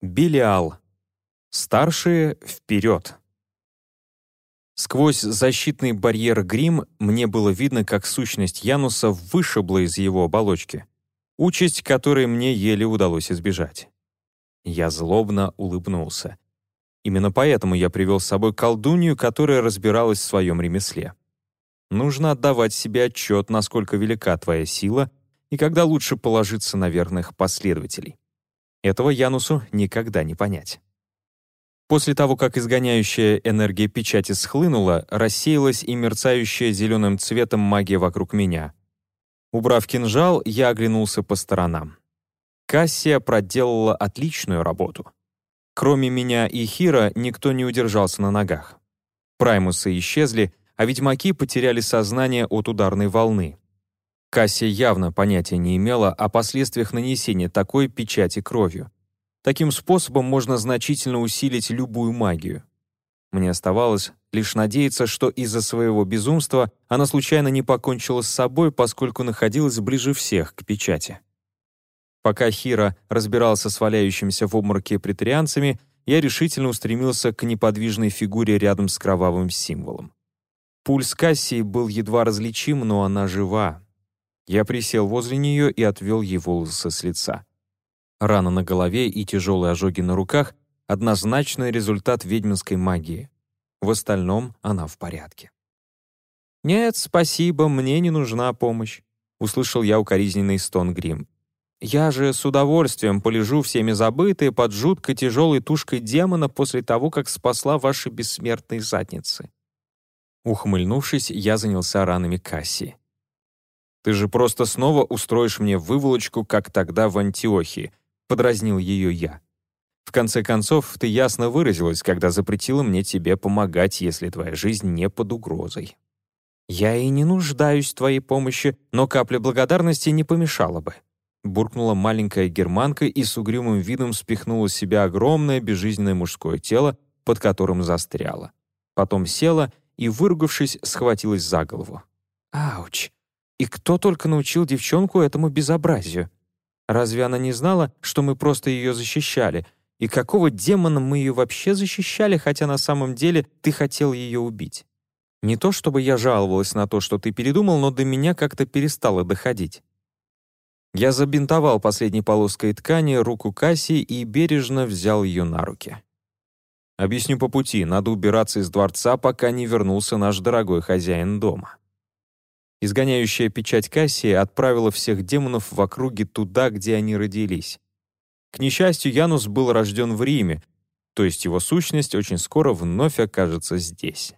Белиал. Старшие вперед. Сквозь защитный барьер грим мне было видно, как сущность Януса вышибла из его оболочки, участь которой мне еле удалось избежать. Я злобно улыбнулся. Именно поэтому я привел с собой колдунью, которая разбиралась в своем ремесле. Нужно отдавать себе отчет, насколько велика твоя сила и когда лучше положиться на верных последователей. Этого Янусу никогда не понять. После того, как изгоняющая энергия печати схлынула, рассеялась и мерцающая зеленым цветом магия вокруг меня. Убрав кинжал, я оглянулся по сторонам. Кассия проделала отличную работу. Кроме меня и Хира, никто не удержался на ногах. Праймусы исчезли, а ведьмаки потеряли сознание от ударной волны. Кассия явно понятия не имела о последствиях нанесения такой печати кровью. Таким способом можно значительно усилить любую магию. Мне оставалось лишь надеяться, что из-за своего безумства она случайно не покончила с собой, поскольку находилась ближе всех к печати. Пока Хира разбирался с валяющимися в обмороке претарианцами, я решительно устремился к неподвижной фигуре рядом с кровавым символом. Пульс Кассии был едва различим, но она жива. Я присел возле нее и отвел ей волосы с лица. Рана на голове и тяжелые ожоги на руках — однозначный результат ведьминской магии. В остальном она в порядке. «Нет, спасибо, мне не нужна помощь», — услышал я укоризненный стон Грим. «Я же с удовольствием полежу всеми забытые под жутко тяжелой тушкой демона после того, как спасла ваши бессмертные задницы». Ухмыльнувшись, я занялся ранами Кассии. «Ты же просто снова устроишь мне выволочку, как тогда в Антиохии», — подразнил ее я. «В конце концов, ты ясно выразилась, когда запретила мне тебе помогать, если твоя жизнь не под угрозой». «Я и не нуждаюсь в твоей помощи, но капля благодарности не помешала бы», буркнула маленькая германка и с угрюмым видом спихнула с себя огромное безжизненное мужское тело, под которым застряла. Потом села и, выругавшись, схватилась за голову. «Ауч! И кто только научил девчонку этому безобразию? Разве она не знала, что мы просто ее защищали? И какого демона мы ее вообще защищали, хотя на самом деле ты хотел ее убить? Не то чтобы я жаловалась на то, что ты передумал, но до меня как-то перестало доходить. Я забинтовал последней полоской ткани руку Касси и бережно взял ее на руки. Объясню по пути, надо убираться из дворца, пока не вернулся наш дорогой хозяин дома. Изгоняющая печать Кассии отправила всех демонов в округе туда, где они родились. К несчастью, Янус был рожден в Риме, то есть его сущность очень скоро вновь окажется здесь.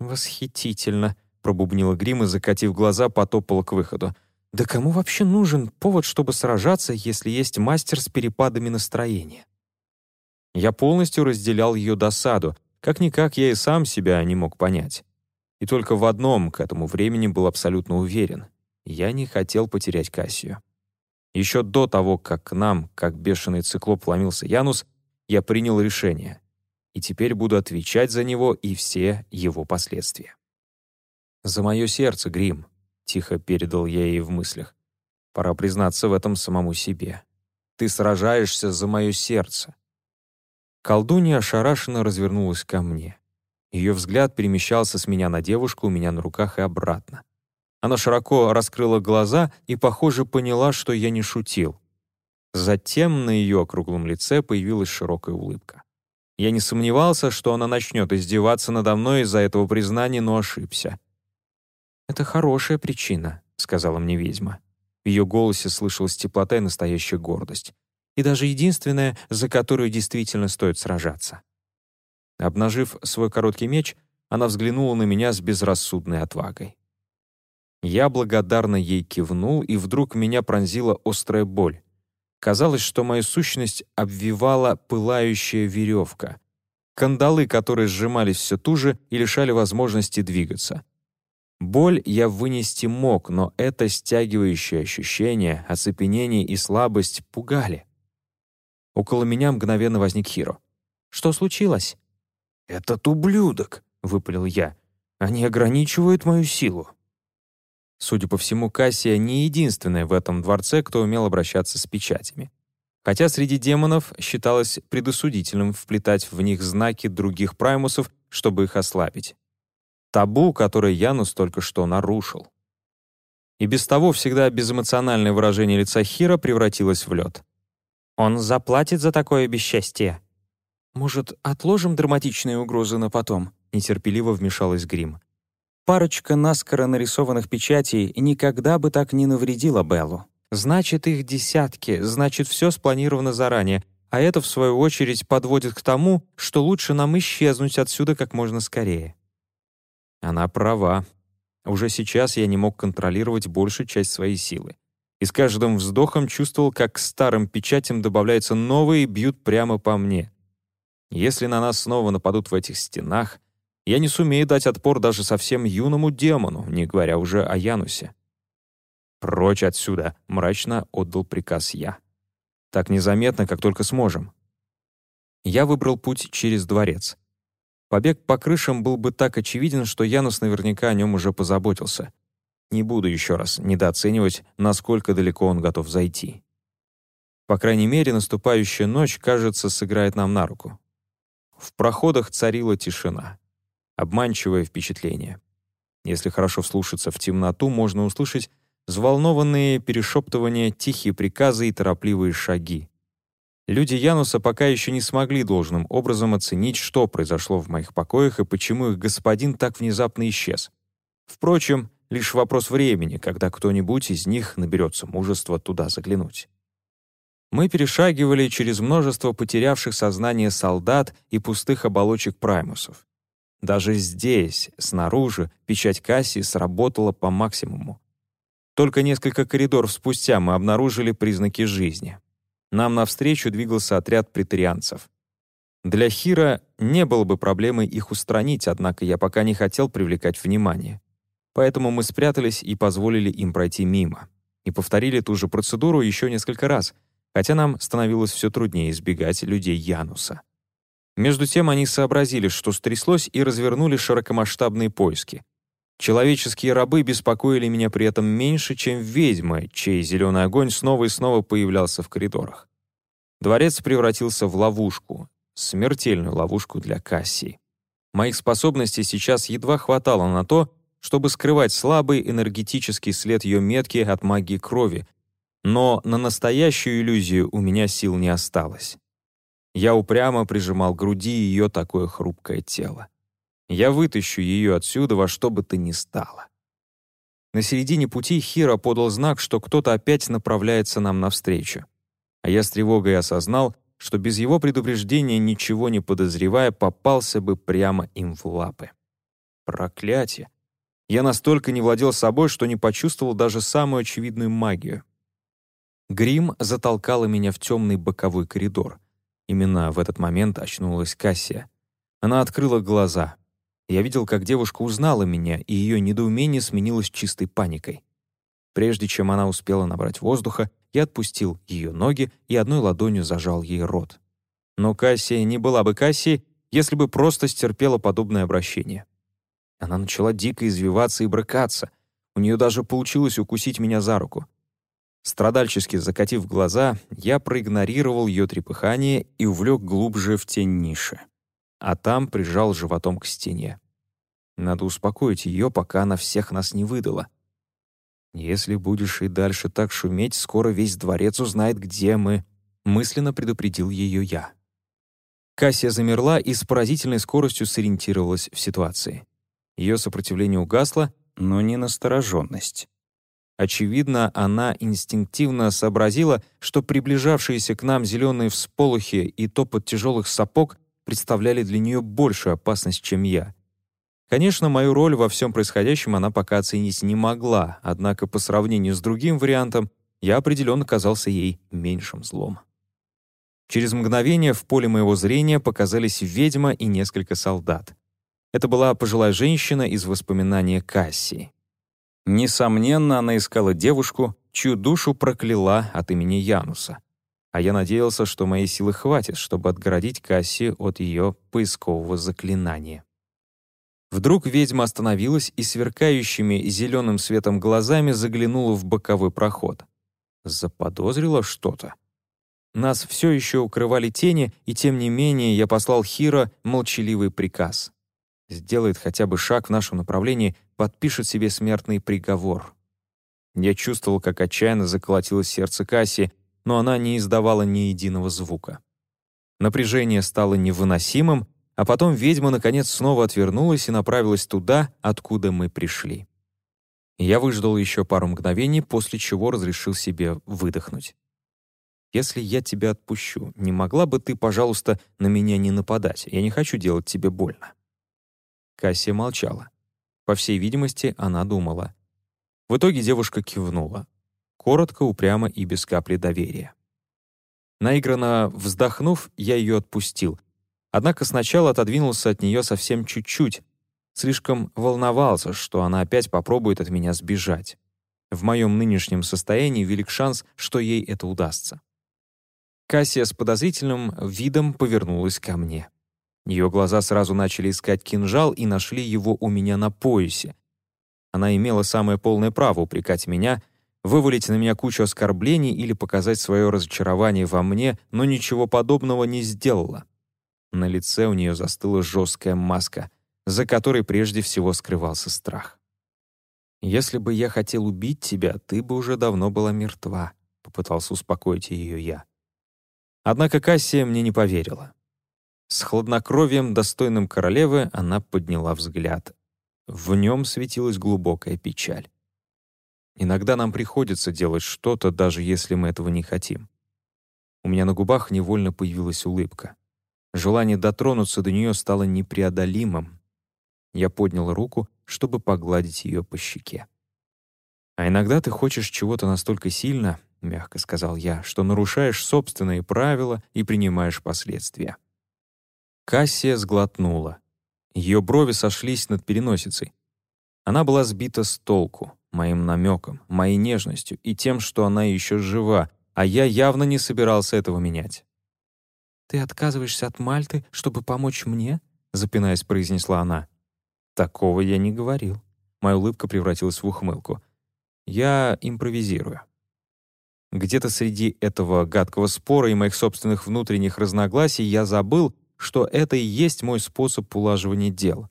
«Восхитительно», — пробубнила Грим и, закатив глаза, потопала к выходу. «Да кому вообще нужен повод, чтобы сражаться, если есть мастер с перепадами настроения?» Я полностью разделял ее досаду, как-никак я и сам себя не мог понять. И только в одном к этому времени был абсолютно уверен. Я не хотел потерять Кассию. Еще до того, как к нам, как бешеный циклоп, ломился Янус, я принял решение. И теперь буду отвечать за него и все его последствия. «За мое сердце, Грим», — тихо передал я ей в мыслях. «Пора признаться в этом самому себе. Ты сражаешься за мое сердце». Колдунья ошарашенно развернулась ко мне. Ее взгляд перемещался с меня на девушку у меня на руках и обратно. Она широко раскрыла глаза и, похоже, поняла, что я не шутил. Затем на ее округлом лице появилась широкая улыбка. Я не сомневался, что она начнет издеваться надо мной из-за этого признания, но ошибся. «Это хорошая причина», — сказала мне ведьма. В ее голосе слышалась теплота и настоящая гордость. И даже единственная, за которую действительно стоит сражаться. Обнажив свой короткий меч, она взглянула на меня с безрассудной отвагой. Я благодарно ей кивнул, и вдруг меня пронзила острая боль. Казалось, что мою сущность обвивала пылающая веревка. Кандалы, которые сжимались все туже и лишали возможности двигаться. Боль я вынести мог, но это стягивающее ощущение, оцепенение и слабость пугали. Около меня мгновенно возник Хиро. «Что случилось?» «Этот ублюдок!» — выпалил я. «Они ограничивают мою силу». Судя по всему, Кассия не единственная в этом дворце, кто умел обращаться с печатями. Хотя среди демонов считалось предосудительным вплетать в них знаки других праймусов, чтобы их ослабить. Табу, которое Янус только что нарушил. И без того всегда безэмоциональное выражение лица Хира превратилось в лед. «Он заплатит за такое бесчестие». «Может, отложим драматичные угрозы на потом?» — нетерпеливо вмешалась Грим. Парочка наскоро нарисованных печатей никогда бы так не навредила Беллу. Значит, их десятки, значит, все спланировано заранее, а это, в свою очередь, подводит к тому, что лучше нам исчезнуть отсюда как можно скорее. Она права. Уже сейчас я не мог контролировать большую часть своей силы. И с каждым вздохом чувствовал, как к старым печатям добавляются новые и бьют прямо по мне. Если на нас снова нападут в этих стенах, я не сумею дать отпор даже совсем юному демону, не говоря уже о Янусе. «Прочь отсюда!» — мрачно отдал приказ я. «Так незаметно, как только сможем». Я выбрал путь через дворец. Побег по крышам был бы так очевиден, что Янус наверняка о нем уже позаботился. Не буду еще раз недооценивать, насколько далеко он готов зайти. По крайней мере, наступающая ночь, кажется, сыграет нам на руку. В проходах царила тишина. Обманчивое впечатление. Если хорошо вслушаться в темноту, можно услышать взволнованные перешептывания, тихие приказы и торопливые шаги. Люди Януса пока еще не смогли должным образом оценить, что произошло в моих покоях и почему их господин так внезапно исчез. Впрочем, лишь вопрос времени, когда кто-нибудь из них наберется мужества туда заглянуть. Мы перешагивали через множество потерявших сознание солдат и пустых оболочек праймусов. Даже здесь, снаружи, печать Кассии сработала по максимуму. Только несколько коридоров спустя мы обнаружили признаки жизни. Нам навстречу двигался отряд претарианцев. Для Хира не было бы проблемы их устранить, однако я пока не хотел привлекать внимание. Поэтому мы спрятались и позволили им пройти мимо. И повторили ту же процедуру еще несколько раз, хотя нам становилось все труднее избегать людей Януса. Между тем они сообразили, что стряслось, и развернули широкомасштабные поиски. Человеческие рабы беспокоили меня при этом меньше, чем ведьмы, чей зеленый огонь снова и снова появлялся в коридорах. Дворец превратился в ловушку, смертельную ловушку для Кассии. Моих способностей сейчас едва хватало на то, чтобы скрывать слабый энергетический след ее метки от магии крови, но на настоящую иллюзию у меня сил не осталось. Я упрямо прижимал к груди ее такое хрупкое тело. Я вытащу ее отсюда во что бы то ни стало. На середине пути Хира подал знак, что кто-то опять направляется нам навстречу. А я с тревогой осознал, что без его предупреждения, ничего не подозревая, попался бы прямо им в лапы. Проклятие! Я настолько не владел собой, что не почувствовал даже самую очевидную магию. Грим затолкала меня в темный боковой коридор. Именно в этот момент очнулась Кассия. Она открыла глаза. Я видел, как девушка узнала меня, и ее недоумение сменилось чистой паникой. Прежде чем она успела набрать воздуха, я отпустил ее ноги и одной ладонью зажал ей рот. Но Кассия не была бы Кассией, если бы просто стерпела подобное обращение. Она начала дико извиваться и брыкаться. У нее даже получилось укусить меня за руку. Страдальчески закатив глаза, я проигнорировал ее трепыхание и увлек глубже в тень ниши а там прижал животом к стене. Надо успокоить ее, пока она всех нас не выдала. «Если будешь и дальше так шуметь, скоро весь дворец узнает, где мы», — мысленно предупредил ее я. Кассия замерла и с поразительной скоростью сориентировалась в ситуации. Ее сопротивление угасло, но не настороженность. Очевидно, она инстинктивно сообразила, что приближавшиеся к нам зеленые всполохи и топот тяжелых сапог представляли для нее большую опасность, чем я. Конечно, мою роль во всем происходящем она пока оценить не могла, однако по сравнению с другим вариантом я определенно казался ей меньшим злом. Через мгновение в поле моего зрения показались ведьма и несколько солдат. Это была пожилая женщина из воспоминания Кассии. Несомненно, она искала девушку, чью душу прокляла от имени Януса а я надеялся, что моей силы хватит, чтобы отгородить Касси от ее поискового заклинания. Вдруг ведьма остановилась и сверкающими зеленым светом глазами заглянула в боковой проход. Заподозрила что-то. Нас все еще укрывали тени, и тем не менее я послал Хиро молчаливый приказ. Сделает хотя бы шаг в нашем направлении, подпишет себе смертный приговор. Я чувствовал, как отчаянно заколотилось сердце Касси, но она не издавала ни единого звука. Напряжение стало невыносимым, а потом ведьма, наконец, снова отвернулась и направилась туда, откуда мы пришли. Я выждал еще пару мгновений, после чего разрешил себе выдохнуть. «Если я тебя отпущу, не могла бы ты, пожалуйста, на меня не нападать? Я не хочу делать тебе больно». Кассия молчала. По всей видимости, она думала. В итоге девушка кивнула. Коротко, упрямо и без капли доверия. Наигранно вздохнув, я ее отпустил. Однако сначала отодвинулся от нее совсем чуть-чуть. Слишком волновался, что она опять попробует от меня сбежать. В моем нынешнем состоянии велик шанс, что ей это удастся. Кассия с подозрительным видом повернулась ко мне. Ее глаза сразу начали искать кинжал и нашли его у меня на поясе. Она имела самое полное право упрекать меня, вывалить на меня кучу оскорблений или показать свое разочарование во мне, но ничего подобного не сделала. На лице у нее застыла жесткая маска, за которой прежде всего скрывался страх. «Если бы я хотел убить тебя, ты бы уже давно была мертва», — попытался успокоить ее я. Однако Кассия мне не поверила. С хладнокровием, достойным королевы, она подняла взгляд. В нем светилась глубокая печаль. Иногда нам приходится делать что-то, даже если мы этого не хотим. У меня на губах невольно появилась улыбка. Желание дотронуться до нее стало непреодолимым. Я поднял руку, чтобы погладить ее по щеке. «А иногда ты хочешь чего-то настолько сильно, — мягко сказал я, — что нарушаешь собственные правила и принимаешь последствия». Кассия сглотнула. Ее брови сошлись над переносицей. Она была сбита с толку моим намеком, моей нежностью и тем, что она еще жива, а я явно не собирался этого менять. «Ты отказываешься от Мальты, чтобы помочь мне?» — запинаясь, произнесла она. «Такого я не говорил». Моя улыбка превратилась в ухмылку. «Я импровизирую». Где-то среди этого гадкого спора и моих собственных внутренних разногласий я забыл, что это и есть мой способ улаживания дел.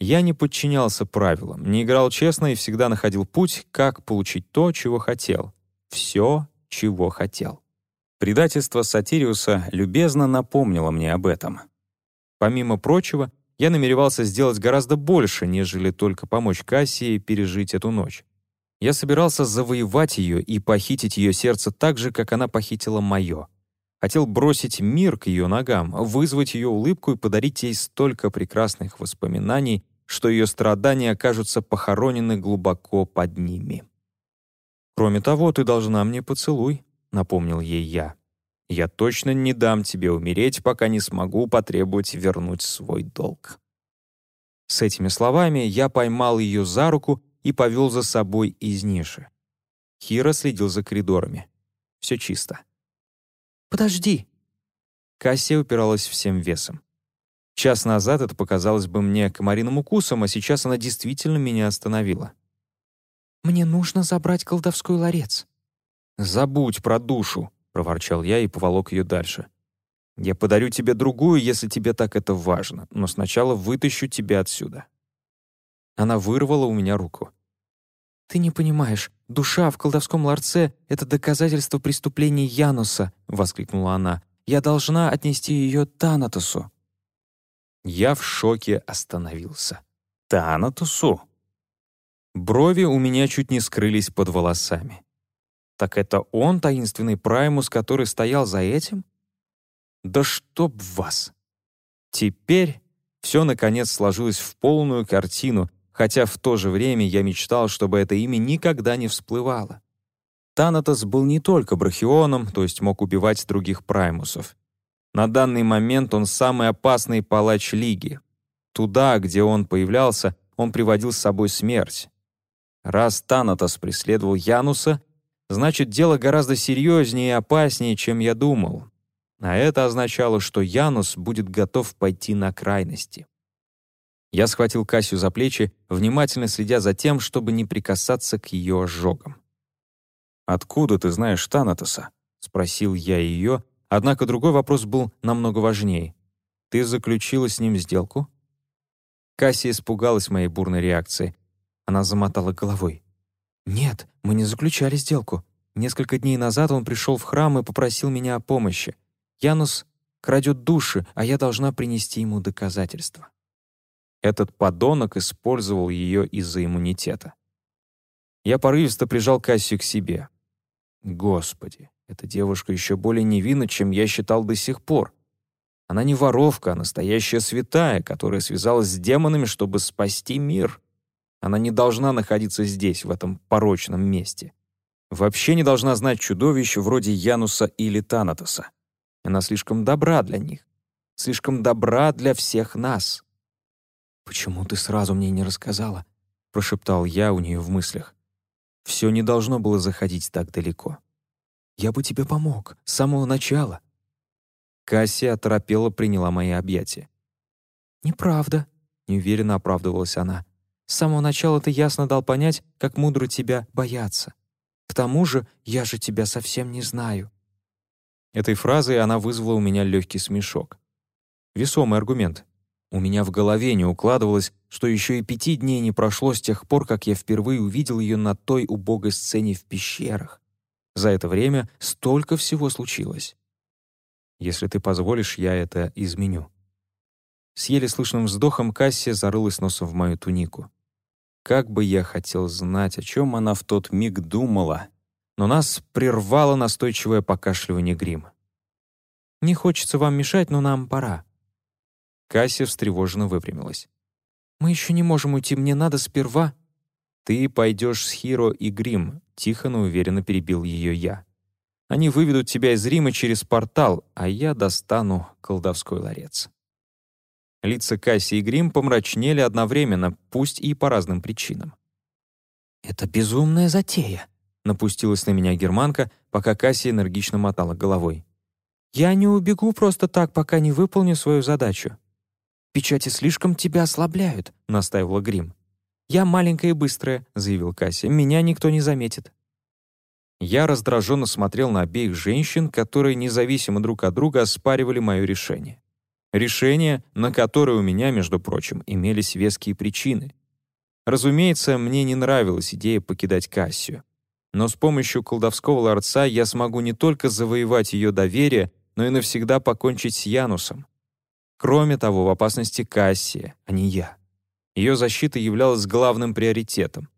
Я не подчинялся правилам, не играл честно и всегда находил путь, как получить то, чего хотел. Все, чего хотел. Предательство Сатириуса любезно напомнило мне об этом. Помимо прочего, я намеревался сделать гораздо больше, нежели только помочь Кассии пережить эту ночь. Я собирался завоевать ее и похитить ее сердце так же, как она похитила мое. Хотел бросить мир к ее ногам, вызвать ее улыбку и подарить ей столько прекрасных воспоминаний, что ее страдания окажутся похоронены глубоко под ними. «Кроме того, ты должна мне поцелуй», — напомнил ей я. «Я точно не дам тебе умереть, пока не смогу потребовать вернуть свой долг». С этими словами я поймал ее за руку и повел за собой из ниши. Хира следил за коридорами. Все чисто. «Подожди!» Кассия упиралась всем весом. Час назад это показалось бы мне комариным укусом, а сейчас она действительно меня остановила. «Мне нужно забрать колдовской ларец». «Забудь про душу», — проворчал я и поволок ее дальше. «Я подарю тебе другую, если тебе так это важно, но сначала вытащу тебя отсюда». Она вырвала у меня руку. «Ты не понимаешь, душа в колдовском ларце — это доказательство преступления Януса», — воскликнула она. «Я должна отнести ее Танатосу». Я в шоке остановился. «Танатосу?» Брови у меня чуть не скрылись под волосами. Так это он, таинственный Праймус, который стоял за этим? Да чтоб вас! Теперь все, наконец, сложилось в полную картину, хотя в то же время я мечтал, чтобы это имя никогда не всплывало. Танатос был не только брахионом, то есть мог убивать других праймусов. На данный момент он самый опасный палач Лиги. Туда, где он появлялся, он приводил с собой смерть. Раз Танатос преследовал Януса, значит, дело гораздо серьезнее и опаснее, чем я думал. А это означало, что Янус будет готов пойти на крайности. Я схватил Кассию за плечи, внимательно следя за тем, чтобы не прикасаться к ее ожогам. «Откуда ты знаешь Танатоса?» — спросил я ее, однако другой вопрос был намного важнее. «Ты заключила с ним сделку?» Кассия испугалась моей бурной реакции. Она замотала головой. «Нет, мы не заключали сделку. Несколько дней назад он пришел в храм и попросил меня о помощи. Янус крадет души, а я должна принести ему доказательства». Этот подонок использовал ее из-за иммунитета. Я порывисто прижал Кассию к себе. Господи, эта девушка еще более невинна, чем я считал до сих пор. Она не воровка, а настоящая святая, которая связалась с демонами, чтобы спасти мир. Она не должна находиться здесь, в этом порочном месте. Вообще не должна знать чудовищ вроде Януса или Танатоса. Она слишком добра для них. Слишком добра для всех нас. «Почему ты сразу мне не рассказала?» — прошептал я у нее в мыслях. Все не должно было заходить так далеко. «Я бы тебе помог, с самого начала». Кассия оторопела приняла мои объятия. «Неправда», — неуверенно оправдывалась она. «С самого начала ты ясно дал понять, как мудро тебя бояться. К тому же я же тебя совсем не знаю». Этой фразой она вызвала у меня легкий смешок. Весомый аргумент. У меня в голове не укладывалось, что еще и пяти дней не прошло с тех пор, как я впервые увидел ее на той убогой сцене в пещерах. За это время столько всего случилось. Если ты позволишь, я это изменю. С еле слышным вздохом Кассия зарылась носом в мою тунику. Как бы я хотел знать, о чем она в тот миг думала, но нас прервало настойчивое покашливание грима. «Не хочется вам мешать, но нам пора», Кассия встревоженно выпрямилась. «Мы еще не можем уйти, мне надо сперва...» «Ты пойдешь с Хиро и Грим», — тихо, но уверенно перебил ее я. «Они выведут тебя из Рима через портал, а я достану колдовской ларец». Лица Касси и Грим помрачнели одновременно, пусть и по разным причинам. «Это безумная затея», — напустилась на меня германка, пока Касси энергично мотала головой. «Я не убегу просто так, пока не выполню свою задачу. «Печати слишком тебя ослабляют», — настаивала Грим. «Я маленькая и быстрая», — заявил Кася. «Меня никто не заметит». Я раздраженно смотрел на обеих женщин, которые независимо друг от друга оспаривали мое решение. Решение, на которое у меня, между прочим, имелись веские причины. Разумеется, мне не нравилась идея покидать Кассию. Но с помощью колдовского ларца я смогу не только завоевать ее доверие, но и навсегда покончить с Янусом. Кроме того, в опасности Кассия, а не я. Ее защита являлась главным приоритетом.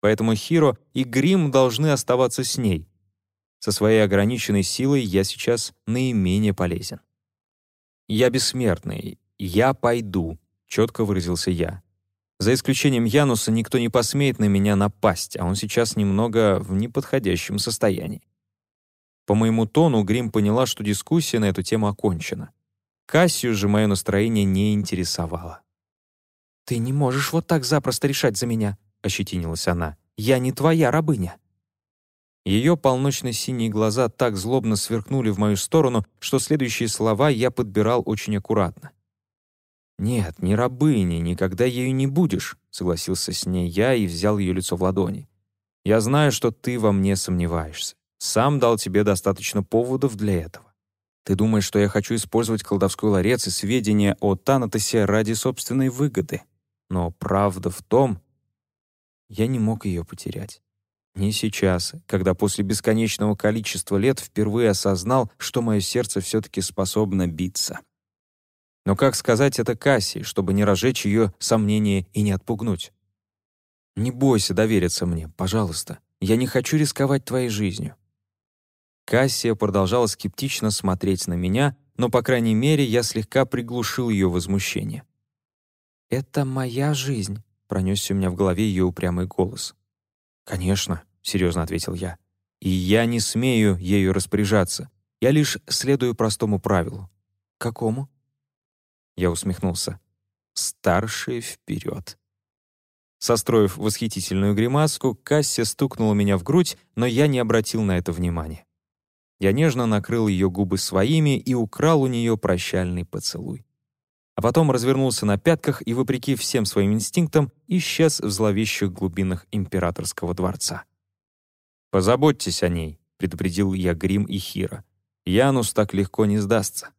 Поэтому Хиро и Грим должны оставаться с ней. Со своей ограниченной силой я сейчас наименее полезен. «Я бессмертный. Я пойду», — четко выразился я. За исключением Януса никто не посмеет на меня напасть, а он сейчас немного в неподходящем состоянии. По моему тону Грим поняла, что дискуссия на эту тему окончена. Кассию же мое настроение не интересовало. «Ты не можешь вот так запросто решать за меня», — ощетинилась она. «Я не твоя рабыня». Ее полночно-синие глаза так злобно сверкнули в мою сторону, что следующие слова я подбирал очень аккуратно. «Нет, не рабыня, никогда ею не будешь», — согласился с ней я и взял ее лицо в ладони. «Я знаю, что ты во мне сомневаешься. Сам дал тебе достаточно поводов для этого. Ты думаешь, что я хочу использовать колдовской ларец и сведения о Танатосе ради собственной выгоды. Но правда в том, я не мог ее потерять. Не сейчас, когда после бесконечного количества лет впервые осознал, что мое сердце все-таки способно биться. Но как сказать это Касси, чтобы не разжечь ее сомнения и не отпугнуть? «Не бойся довериться мне, пожалуйста. Я не хочу рисковать твоей жизнью. Кассия продолжала скептично смотреть на меня, но, по крайней мере, я слегка приглушил ее возмущение. «Это моя жизнь», — пронесся у меня в голове ее упрямый голос. «Конечно», — серьезно ответил я. «И я не смею ею распоряжаться. Я лишь следую простому правилу». «Какому?» Я усмехнулся. «Старшие вперед». Состроив восхитительную гримаску, Кассия стукнула меня в грудь, но я не обратил на это внимания. Я нежно накрыл ее губы своими и украл у нее прощальный поцелуй. А потом развернулся на пятках и, вопреки всем своим инстинктам, исчез в зловещих глубинах императорского дворца. «Позаботьтесь о ней», предупредил я Грим и Хира. «Янус так легко не сдастся».